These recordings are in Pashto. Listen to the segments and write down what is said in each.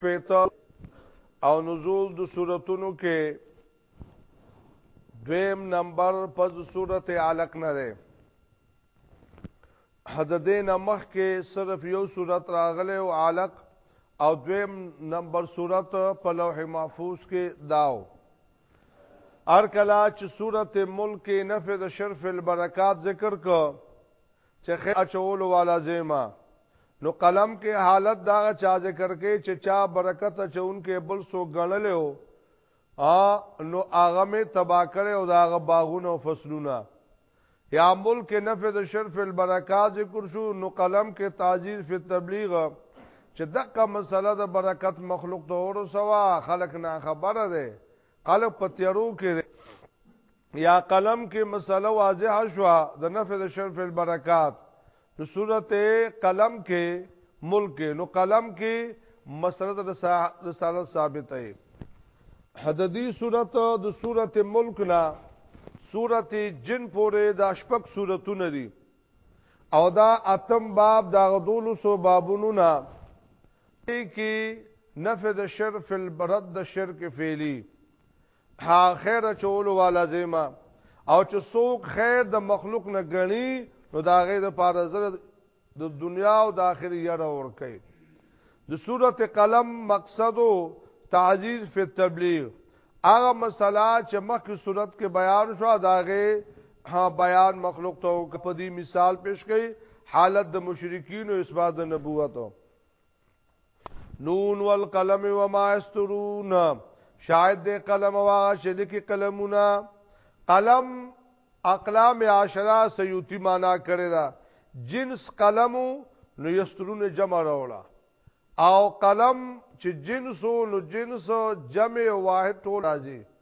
پیتل او نزول د صورتونو کې دویم نمبر پس صورت علق نه ده حد دین مخ کې صرف یو صورت راغله او علق او دویم نمبر صورت په لوح محفوظ کې داو ار کلا چې صورت ملک نفذ شرف البرکات ذکر کو چې خیر اچول والا زیما نو قلم کې حالت دا چا ذکر کې چې چا برکت چون کې بل سو غنلې او نو هغه می تبا کړي او دا هغه باغونه او فصلونه یا ملک نفذ شرف البرکات ذکر شو نو قلم کې تعزیر فی تبلیغ چې دغه مسله د برکت مخلوق ته ورسوا خلق نه خبره ده خلق پتیرو کې یا قلم کې مسله واضح شو د نفع د شرف البرکات نو صورت قلم کې ملک نو قلم کې مسله د رسالت ثابته ای حددی صورت د صورت ملک نه صورت جن پورې د شپک صورتونه دي او دا اتم باب دا غدول سو بابونو نه کې نفذ شرف البرد شرک فعلی ها خیر چول والا زما او چې څوک خیر د مخلوق نه غني نو دا غي د پاره زر د دنیا او د آخرت یره ور کوي د سورته قلم مقصد تعزیز فی التبلیغ هغه مسله چې مخکې صورت کې بیان شو دا غي ها بیان مخلوق ته په دې مثال پیش کړي حالت د مشرکین او اثبات د نبوت نون والقلم وما استرون شاید دې قلم واغ شلک قلمونه قلم اقلام عشرہ سیوتی معنا کړی دا جنس قلم نو یسترون جمع راوړه او قلم چې جنس نو جنس جمع واحد ټول راځي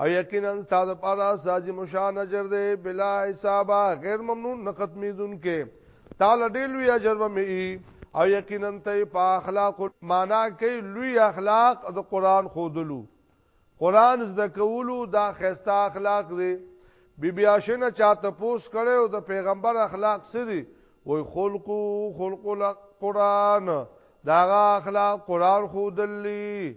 او یقینا تاسو پر ساجي مشان اجر دې بلا حساب غیر ممنون نه ختمیدون کې تعالی دې لوی اجر به می او یقینا ته په اخلاق معنا کې لوی اخلاق د قران خودلو قران زده کولو دا خسته اخلاق دې بی بی عاشنه چاته پوس کړي او د پیغمبر اخلاق سری وای خلقو خلق القران داغه اخلاق قران خودلی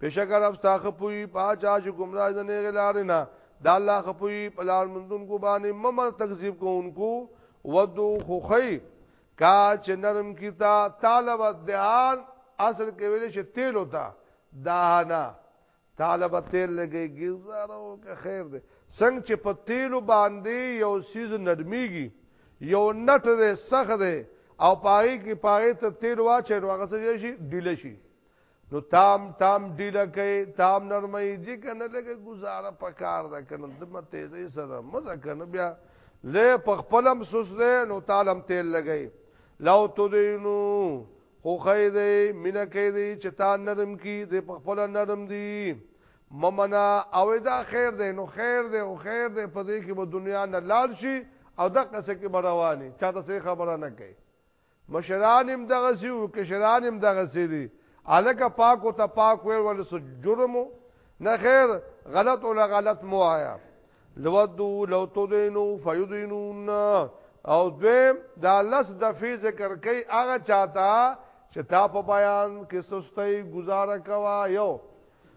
بشکر اب ستا خپوی پاچا چې گمراه د نه غلارینا دا الله خپوی پلار مندون کو باندې ممر تکذیب کو انکو ودو خوخی کا چې نرم کیتا طالب دهان اصل کې ویل چې تیل ہوتا دانا طالب تیل لګي ګزارو که خیر دی څنګه چې په تیل باندې یو سیز نرمیږي یو نټ دی سخت دی او پای کې پای ته تیل واچې نو هغه څه شي ډیل شي نو تام تام ډیره کوي تام نرمي دي کنه لګه گزاره پکار ده کنه د مته زې سره مزه کنه بیا له پخپلم سوسره نو تعالم تیل لګي لو تدینو خو خیره مینا کوي چې تا نرم کی د پخپل نرم دي ممنا او دا خیر دی نو خیر دی او خیر دی په دې کې به دنیا نه لال شي او دغه څه کې رواني چاته څه خبره نه کوي مشران هم دغه سی او کشران هم دغه سی دي الکه پاک او ته پاک ویل ول سو جرم نه خیر غلط ولا غلط مو آیا لودو لو تدینو فیدینون او دویم دا لس د فی ذکر کوي هغه چاته چې تا په بیان کې سستۍ گزاره کوا یو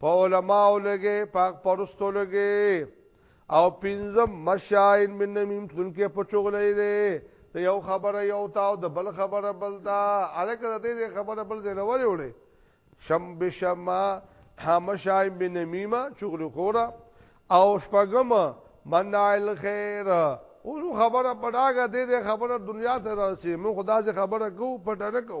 په علماو لګي پاک پرستو لګي او پنځم مشاین من نمیم تلونکي په چغلې دي ته یو خبره یو تا او د بل خبره بل تا الکه د دې خبره بل ځای لوري وړي شم بشما همشاین من نمیمه چغلې خورا او شپګم منع الخير او خبره پډاګه دې دې خبره دنیا ته راسي مو خدا سي خبره کو پټه نه کو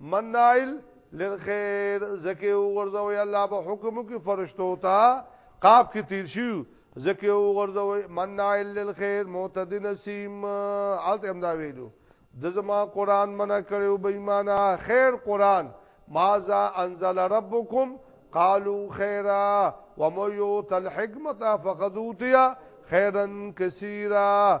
منائل للخير زکه وګرځوي الله په حکم کې فرشتو ته قاب کې تیر شي زکه وګرځوي منائل للخير معتد نسیم الته هم دا ویلو د زما قران منع کړو بې ایمانه خیر قران ماذا انزل ربكم قالوا خيرا ومن يؤت الحكمه فقد اوتي خيرا كثيرا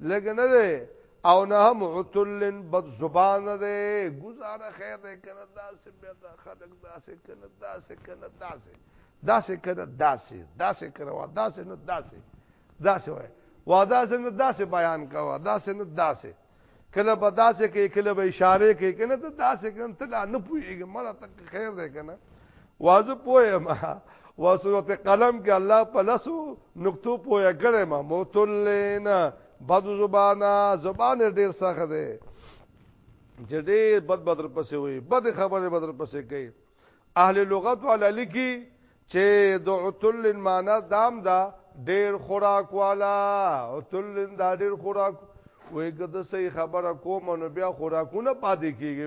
لګ نه ده او نه هم عتلن بد زبان ده گزاره خیر ده کنه داسې بیا دا خلق داسې کنه داسې کنه داسې داسې کنه داسې داسې کنه وا داسې نه داسې داسې وای وا داسې نه داسې بیان کوا داسې نه داسې کله به داسې کې کله به اشاره کې کنه ته داسې کنه ته نه پوهیږي مړه تک خیر ده کنه وازه پوهه ما وسورت قلم کې الله په لسو نقطو پوهه کړې ما موتلینا بد زبانا زبان ډیر سخت دی چې ډیر بد بدر پسې وي بد خبره بدر پسې کوي اهل لغت والا لکی چې د عتل معنا دام دا ډیر خوراک والا عتل دا ډیر خوراک وې کده صحیح خبره کوم نو بیا خوراکونه پاتې کیږي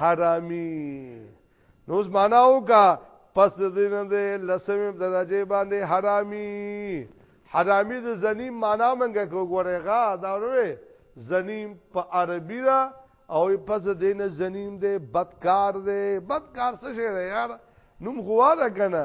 حرامی نو زماناو کا پس دین دے لسمی درجه باندې حرامی حرامی د زنیم معنا منګه کو غره غا دا وروي زنیم په عربی دا او پس دین زنیم دے بدکار دے بدکار څه شي یار نوم غواړه کنه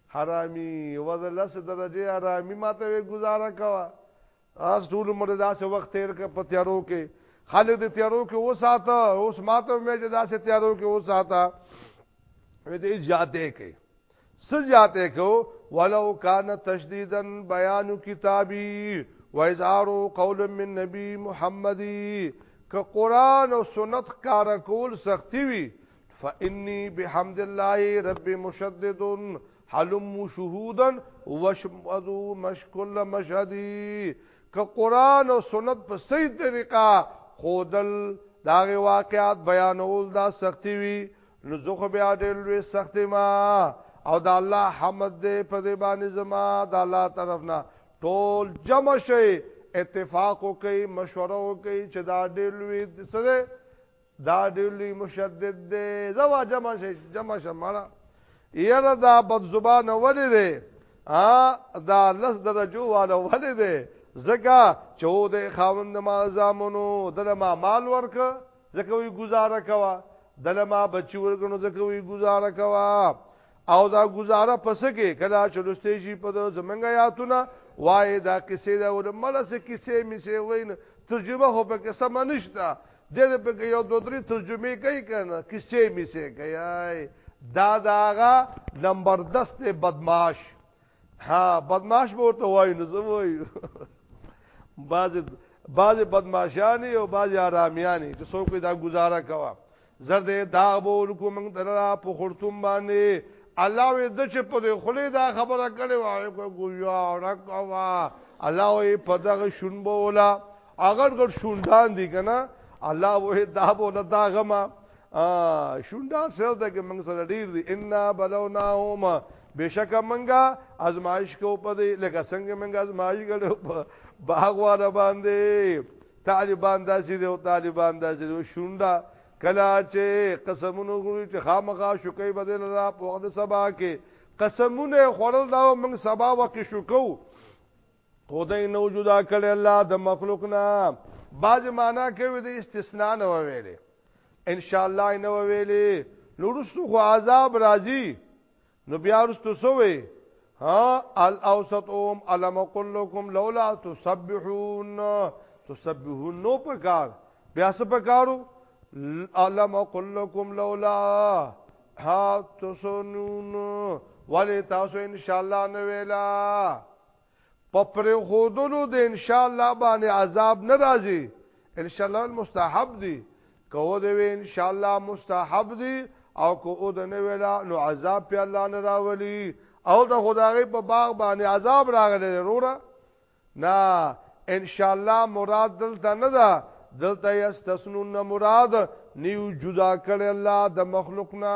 حرامي وزه لس درجه حرامي ماته وي گزاره کوا اس ټول مر داسې وخت تیر ک په تیارو کې خلک د تیارو کې وساته اوس ماته مې چې داسې تیارو کې وساته وې دې زیاتې کې سجاته کو ولو کان تشدیدا بیان کتابی و اظهار قول من نبی محمدی که قران او سنت کار کول سختی وی فإني بحمد الله رب مشدد حلم شهودا وشمدو مشکل مشهدی که قرآن او سنت په صحیح طریقه خودل داغه واقعات بیانول دا سختی وی نو زخه بیا ډېر لوی سختی ما او دا الله حمد دې په دې باندې زما دا الله طرف نه ټول جمع شي اتفاق وکي مشوره وکي چې دا ډېر لوی څه دا ډېر لوی مشدد دی زوا جمع شي جمع شمړه یره دا بد زبان ولې دی ا دا لس درجو والا ولې دی زکه چود خاوند ما زامنو دله ما مال ورک زکه وی گزاره کوا دله ما بچی ورګنو زکه وی گزاره کوا او دا گزاره پس کې کله چې لسته شي په زمنګ یاتونه وای دا کیسې دا ولمله سه کیسې می سه وین ترجمه هو په کې سم نشته دې دې په یو دوه درې ترجمه کوي کنه کیسې می سه کوي دا داغه نمبر 10 ته بدمعاش ها بدمعاش به ورته وایي نو زه وایو باز باز بدمعاشانی او باز آرامیانی چې څوک دا گزاره کوا زرد دا به ورکو موږ درا په خرطوم باندې الله وې د چې په دې خله دا خبره کړې وای کو ګویا رکوا الله وې په دغه شون بولا اگر ګر شوندان دي کنه الله وه دا بوله دا غما شوندان سره د موږ سره ډیر دي ان بلوناهم بشک منګه ازمایش کو په دې لکه څنګه منګه ازمایش کړو باغ والا باندې طالبان داسې دی او طالبان داسې دی شونډه کلا چې قسمونه غوړي چې خامخا شوکې بدل را په وخت سبا کې قسمونه خورل دا موږ سبا وکه شوکو خدای نو جدا کړی الله د مخلوق نه باج معنا کوي د استثناء نه ویلې ان شاء الله نه ویلې نو رسو خو عذاب راځي نو بیا رسو سوې ها الاوسطهم الم قل لكم لولا تسبحون تسبحون نو پکار بیا څه پکارو الم قل لكم لولا ها تسنون ولی تاسو ان شاء الله نه ویلا په پرېښودلو د انشاءالله باندې عذاب نه راځي انشاءالله المستحب دي که او د وی انشاءالله مستحب دي او که او د نه ویلا نو عذاب په الله نه راولي او د خدای په باغ باندې عذاب راغلی وروره نه انشاءالله مراد دلته نه ده دلته یستسنون مراد نیو جدا کړي الله د مخلوق نه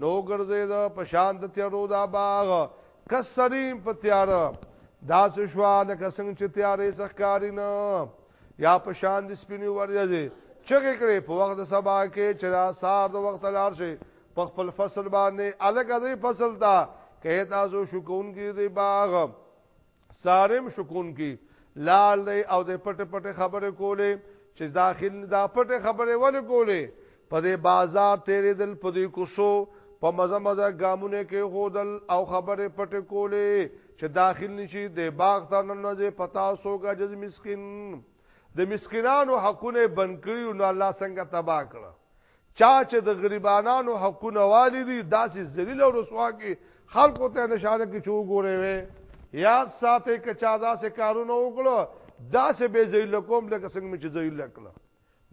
نو ګرځید په شان د تیارو دا باغ کسریم په تیار دا څه شو لکه څنګه چې تیارې ځخکاری نه یا په شان د سپینو ورځې چغې کړې په وخت د سبا کې چې دا سار د وخت لار شي په خپل فصل باندې الګ دې فصل دا کهه تاسو شکون کې دې باغ صارم شکون کی لال دی او د پټ پټ خبره کوله چې داخل دا پټ خبره ول کوله په دې بازار تیرې دل په دې کوسو په مزه مزه ګامونه کې خودل او خبره پټ کوله چې داخل نشي د باغ ته ننځه پتا سوګه جز مسكين د مسکینانو حقونه بنکړي نو الله څنګه تبا کړ چا چې د غریبانانو حقونه والی دي داسې ذلیل او رسوا کې خلکو ته نشانه کې چو ګورې وې یاد ساتي که چا داسې کارونه وکړو داسې به ذلیل کوم لکه څنګه چې ذلیل کړو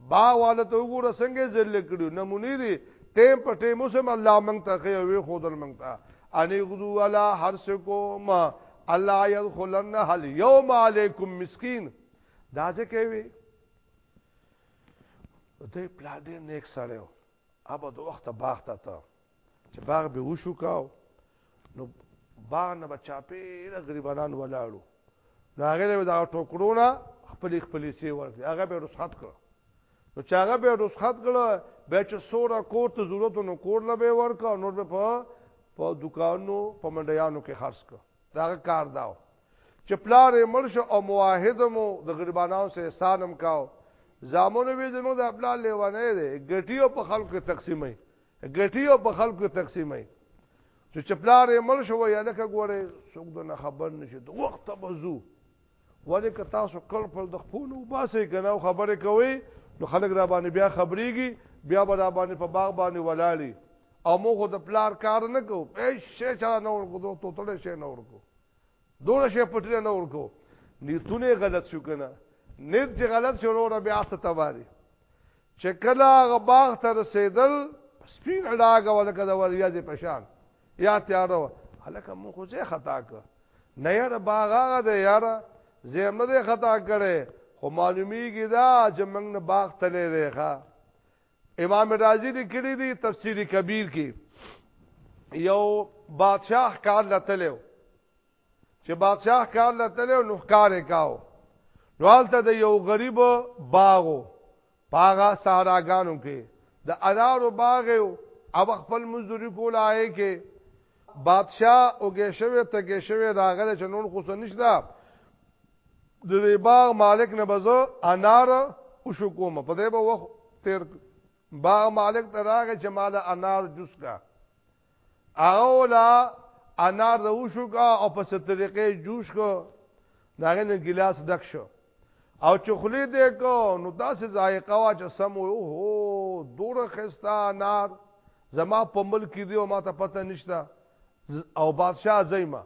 با والا ته وګوره څنګه ذلیل کړو نمونې دي ټیم په ټیم اوسم الله مونږ ته خو وی خودل مونږ ته ان غدو علا حرسکم الله يدخلن هل يوم عليكم مسكين دا څه کوي دې پلان دې نیک سره و ابا د وخت باغ ته ته چې باغ به وشو کاو نو باغ نه بچا په غریبانان ولاړو نو هغه له دا ټوکړو نه خپل خپل سی ورکړي هغه به رسخت کړ نو چې هغه به رسخت کړ به چې سوره کور ته ضرورت نو کور لبه ورکا نور به په په دکانو په منډیانو کې خرڅ کړ دا کار داو چې پلار مرش او مواحدمو د غریبانو سره احسانم کاو زامونو وی زموږ د خپل لیوانه دی ګټیو په خلکو تقسیمې ګټیو په خلکو تقسیمې چې چپلار یې مل شو یا لکه ګوره څوک د نه خبر نشي د وخت بزو ولې که تاسو کړ پر د خپل وباسه کنه خبره کوي نو خلک را باندې بیا خبريږي بیا به را باندې په باغ باندې ولالي او مو خو د پلار کار نه کو هیڅ شی چا نه ورکو دوه توتړه شی نه ورکو دوه شی پټل نه ورکو نیتونه غلط شو کنه نیت چې غلط شو وروره بیا څه تباري چې کله هغه باغ ته رسیدل سپین اډاګه ولکه د وریاځې پشان یا تیارو هلکه مو خو ځای خطا ک نه یاره باغ هغه دی یاره زم نه خطا کړي خو معلومیږي دا چې موږ نه باغ تلې دی ښا امام رازی لیکلی دی تفسیر کبیر کې یو بادشاہ کار لتلو چې بادشاہ کار لتلو نو کار وکاو نوالته د یو غریب باغو پاغا ساراګانو کې د انارو باغ او خپل مزدوری کول آئے کې بادشاہ اوګه شوی تګه شوی راغله چې نور خو نشته د دې باغ مالک نه بزو انار او شو کوم په دې به وخت تیر باغ مالک ته راغی چې مال انار جوس کا اولا انار د وشو کا او په ستريقې جوش کو داغه نه ګلاس ډک شو او چخلی دې کو نو داسې ذایقه وا چې سم و هو دور خستا انار زما په ملک دی او ما ته پته نشته او بادشاہ زېما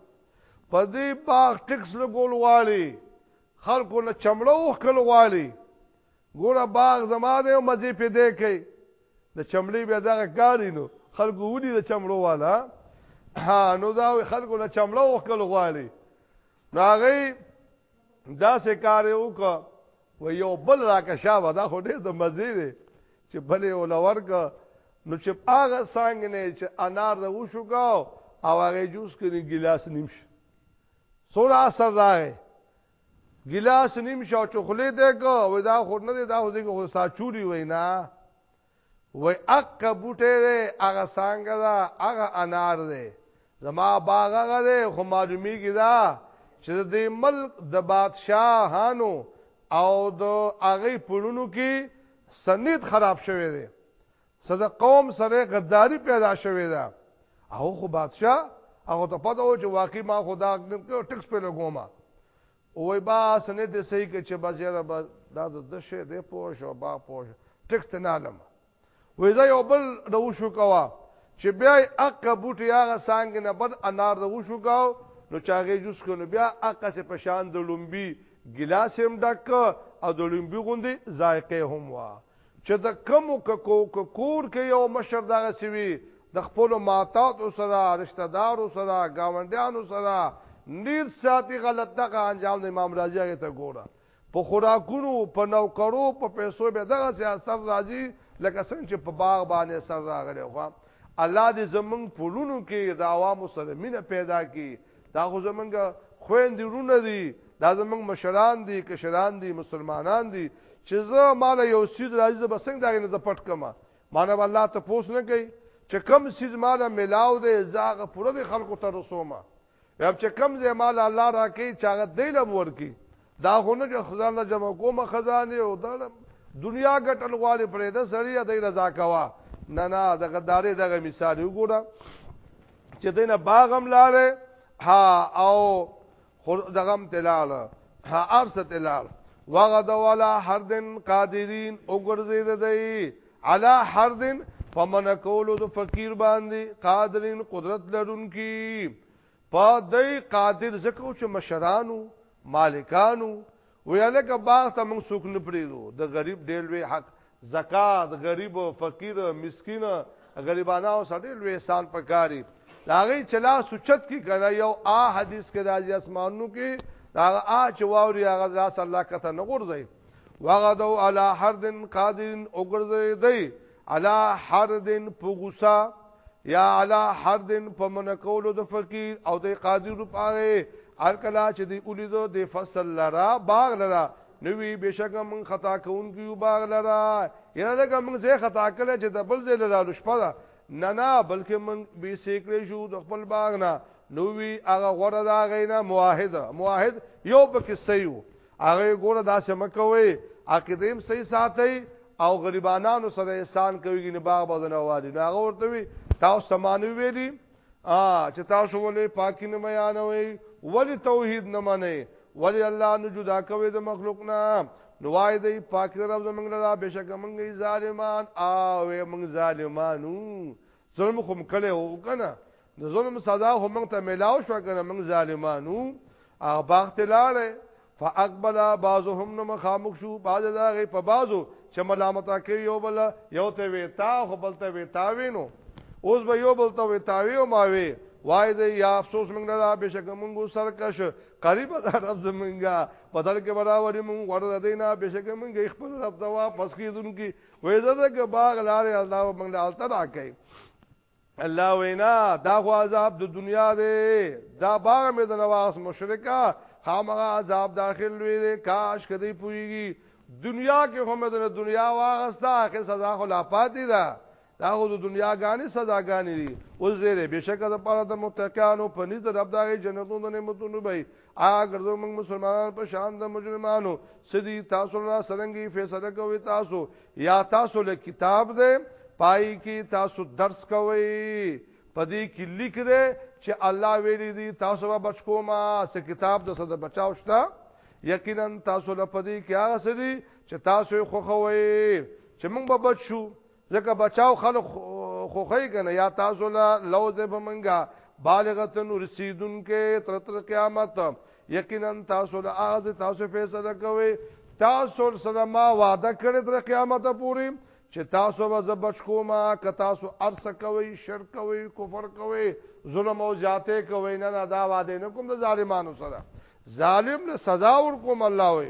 په دې باغ ټکس لګول غواړي خلکو نه چمړه وکړ غواړي ګوره باغ زما دی او مزه په دې کې د چمړې بیا دغه کاری نو خلکو ودی د چمړو والا ها نو دا خلکو نه چمړه وکړ غواړي نو هغه دا سه کار یو کو و یو بل را کا شاو دا خو ډیر د مزه دی چې بلې ولور کا نو چې هغه څنګه نه چې انار د وشو کا او هغه جوس کړي ګلاس نیم شي سوره اثر راغی ګلاس نیم شو چخلې دې کو و دا خور نه دې دا خو دې کو ساچوري وینا وای اک بوټه ده هغه څنګه ده هغه انار ده زما باغ هغه ده خو معلومیږي دا چې د ملک د بادشاهانو او د هغه پړونو کې سنید خراب شوی دی صد قوم سره غداری پیدا شوی ده او خو بادشاہ هغه ته پته و چې واقعي ما خدا ټکس په لګوما وای با سنه دې صحیح کې چې بس یاره بس دا د شه دې پوه شو با پوه شو ټیکس ته نه لم وې زه یو بل د وشو کوا چې بیا اق بوټي هغه سانګ نه بد انار د وشو کاو نو چاغې جوس کو نو بیا اق څه پشان د لومبي ګلاس هم ډک او د لومبي غوندي ذایقه هم وا چې د کمو ککو کور کې یو مشر دغه سوي د خپل ماتات سره رشتہ دار سره گاونډیانو سره نیر ساتي غلط دغه انجام د امام رازي هغه ته ګوره په خوراکونو په نوکرو په پیسو به دغه سیاست راځي لکه څنګه چې په باغ باندې سر راغلی خو الله دې زمونږ پولونو کې د عوامو سره مینه پیدا کړي دا خو زمونږ خويندې ورونه دي دا زمونږ مشران دي کشران دي مسلمانان دي چې زه مال یو سید راځي زه بسنګ داغه نه زپټ کما مانه الله ته پوس نه کوي چې کم سید مال ملاو دی زاغه پوره خلکو ته رسومه یا چې کم زې مال الله راکې چاغه دی لور کی دا خونه چې خزان له جمع کومه خزانه او دا دنیا ګټل غواړي پرې د سړی د رضا کوا نه نه د غدارې دغه مثال وګوره چې دینه باغم لاله ها او دغم تلاله ها ارس تلاله وغد ولا حردن قادرین وګرځي د دی علا حردن فمن کولو د فقیر باندې قادرین قدرت لرونکي په دی قادر ځکه وو چې مشران وو، مالکان وو، وی هلکه باغ ته موږ څوک نه پرېږدو، د غریب ډېر لوی حق، زکات، غریب، فقیر، مسکین، غریبانو سره ډېر لوی احسان په کار دي، د هغوی چې لاس اوچت کړي که نه یو آه حدیث کې راځي اسمانونو کې د هغه آه چې واوري هغه لاس الله کښته نه غورځوي، وغدوا علی حرد قادرین وګرځېدی علا حردن په غصه یا علا حردن په منکولو د فقیر او د قاضی رو پاره هر کلا چې دی اولیدو د فصل لرا باغ لرا نوی بشکه من خطا کون کیو باغ لرا یره لکه من زه خطا کړل چې د بل زل لرا لشپدا نه نه بلکې من به سیکړې شو د خپل باغ نه نوی هغه غره دا غینا موحد موحد یو پکې سيو هغه ګوره دا سم کوي عقیده هم صحیح ساتي او غریبانو سره احسان کوي نه باغ بدن والي نه هغه ورته وي تاسو سمانو ویلي ا چې تاسو ولې پاکي نه بیانوي ولې توحید نه منئ ولې الله نه جدا کوي د مخلوق نه نوای دی پاک رب زمنګ لرا بشک منګي ظالمان او منګ ظالمانو ظلم خو مکله وکنه د ظلم سزا هم موږ ته ملاو شو کنه موږ ظالمانو هغه باغ ته لاړې فاقبل بعضهم نو مخامخ شو بعض داغه په بعضو چې ملامت کوي یو بل یو ته وی تا خو بل ته وی تا وینو اوس به یو بل ته وی تا وی او ما وی وای دې یا افسوس موږ نه بشک موږ سرکش قریب ده رب زمونږه په دل کې برابر موږ ورته دینا بشک موږ خپل رب ته واپس کیدونکو وې زده کې باغ لارې الله موږ له الته راکې الله وینا دا خو عذاب د دنیا دی دا باغ مې د نواس مشرکا خامغه عذاب داخل وی دی کاش کدی پویږي دنیا کې هم د دنیا واغستا اخر سزا خو لا پاتې ده دا خو د دنیا غانې سزا غانې دي او زیره بشکره پر د متقینو په نيز رب دغه جنتونو د نعمتونو به اګر زه موږ مسلمانان په شان د مجرمانو سدي تاسو را سرنګي فیصله کوي تاسو یا تاسو له کتاب ده پای کې تاسو درس کوي پدې کې لیک ده چې الله ویلي دي تاسو به بچو ما څه کتاب د صد بچاو شته یقینا تاسو له پدې کې هغه سدي چې تاسو خوخوي چې موږ به بچو ځکه بچاو خلق خوخی کنه یا تاسو له لوز په منګه بالغتن رسیدون کې تر تر قیامت یقینا تاسو له اغاز تاسو فیصله کوي تاسو سره ما وعده کړی تر قیامت پورې چې تاسو به زبچ کوما ک تاسو ارس کوي شرک کوي کفر کوي ظلم او زیاته کوي نه نه دا وعده نه کوم د ظالمانو سره ظالم له سزا ور کوم الله وي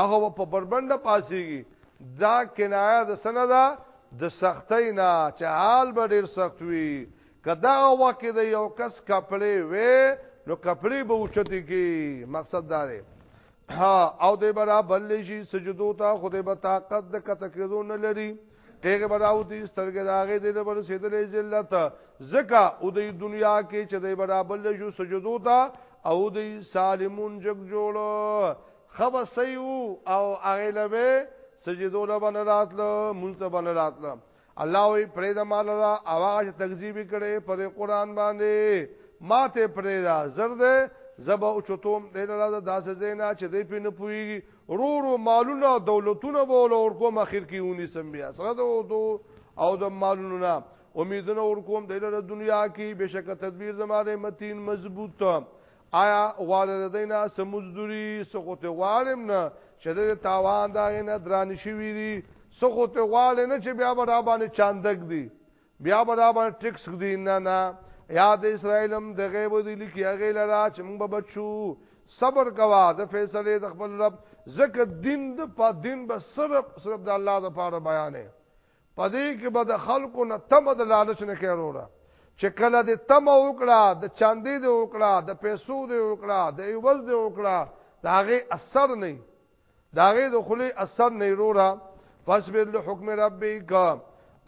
هغه په بربنده پاسيږي دا کنایه د سنه ده د سختۍ نه چې حال به ډیر سخت وي کدا وخت د یو کس کپڑے وې نو کپڑے به اوچتي کی مقصد دا دی ها او دې برابر لشي سجدو ته خدای به طاقت د کته کېدو نه لري ټیګه بداو دي سترګې داغه دې د بر سیدلې ذلت زکا او د دنیا کې چې د برابر له جو سجدو تا او د سالمون جګ جوړ خبر سيو او هغه لوي سجدو له باندې راتله مونږ ته باندې راتله الله وی پرې د مال را اواز تکذیب کړي پر قران باندې ماته پرې دا زرد زبا او چتوم دې لاله داسې زینا چې دې پینې پوي رو رو مالونه دولتونه به ول اور کوم اخر کې ونی سم بیا سره دو او د مالونو نه امیدونه اور کوم د لره دنیا کې بشک تدبیر زماره متین مضبوط آیا غواړه د دینه سمزدوري سقوته غواړم نه چې د تاوان دا نه درانی شوی دي سقوته غواړه نه چې بیا به را باندې چاندک دي بیا به دا باندې ټیکس ګدی نه نه یاد اسرائیل هم د غیب دی لکی هغه لرا چې موږ بچو صبر کوا د فیصله د خپل رب زکه دین د په دین به صرف صرف د الله د پاره بیانې پدې کې به د خلکو نه تم د لالچ نه کیروره چې کله د تم وکړه د چاندې د وکړه د پیسو د وکړه د ایوز د وکړه دا غي اثر نه د هغې د خولې اثر نه وروره فاصبر لحکم ربک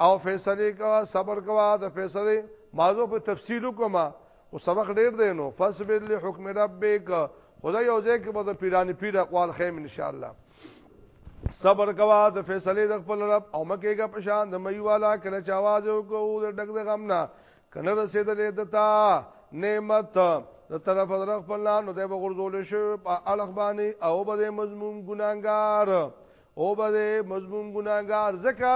او فیصله کوه صبر کوه د فیصله موضوع په تفصیل کوم او سبق ډیر دی نو فاصبر لحکم ربک خدای یو ځای کې به د پیرانی پیر اقوال خیم ان شاء الله صبر کوه د فیصله د خپل رب او مکهګه پشان د مې والا کله چاواز وکړو د ډګ د غم نه کنه رسیدلې دتا نعمت د طرف در خپل نه نو د بغرزول شو په الخ باندې او به مضمون ګناګار او به مضمون ګناګار زکه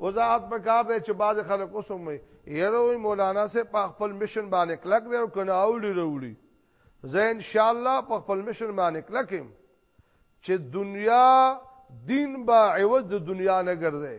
وضاحت پکار دی چې بعض خلک اوسم یره وی مولانا سے په خپل مشن باندې کلک دی او کنه اوړي وروړي زه ان شاء الله په خپل مشن باندې کلکم چې دنیا دین با عوض د دنیا نه ګرځي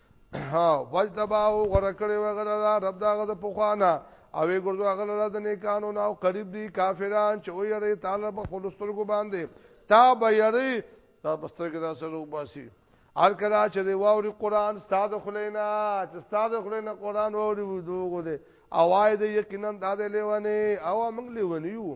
ها وجتباه غره کړی وغره رب دا غره په خوانه او وی ګردو غره د نیکانو نه او قریب دي کافران چې وی ری تعالی په خپل سترګو باندې تا به یری دا بسترګه دا سره وباسي هر کله چې دی واوري قران استاد خلینا چې استاد خلینا قران واوري دوغه دی اوای دی یقینا دا دی لیوانه او موږ لیوانه یو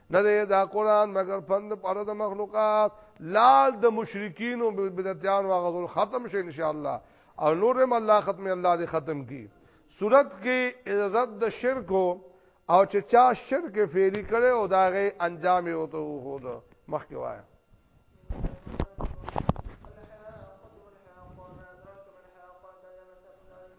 نه دی دا قران مگر پند پر د مخلوقات لال د مشرکین او بدعتیان واغذل ختم شي ان شاء الله او نورم الله ختم الله دې ختم کی صورت کې رد د شرک او چې چا شرک فعلی کړي او داغه انجام یې وته هو دا مخکې وای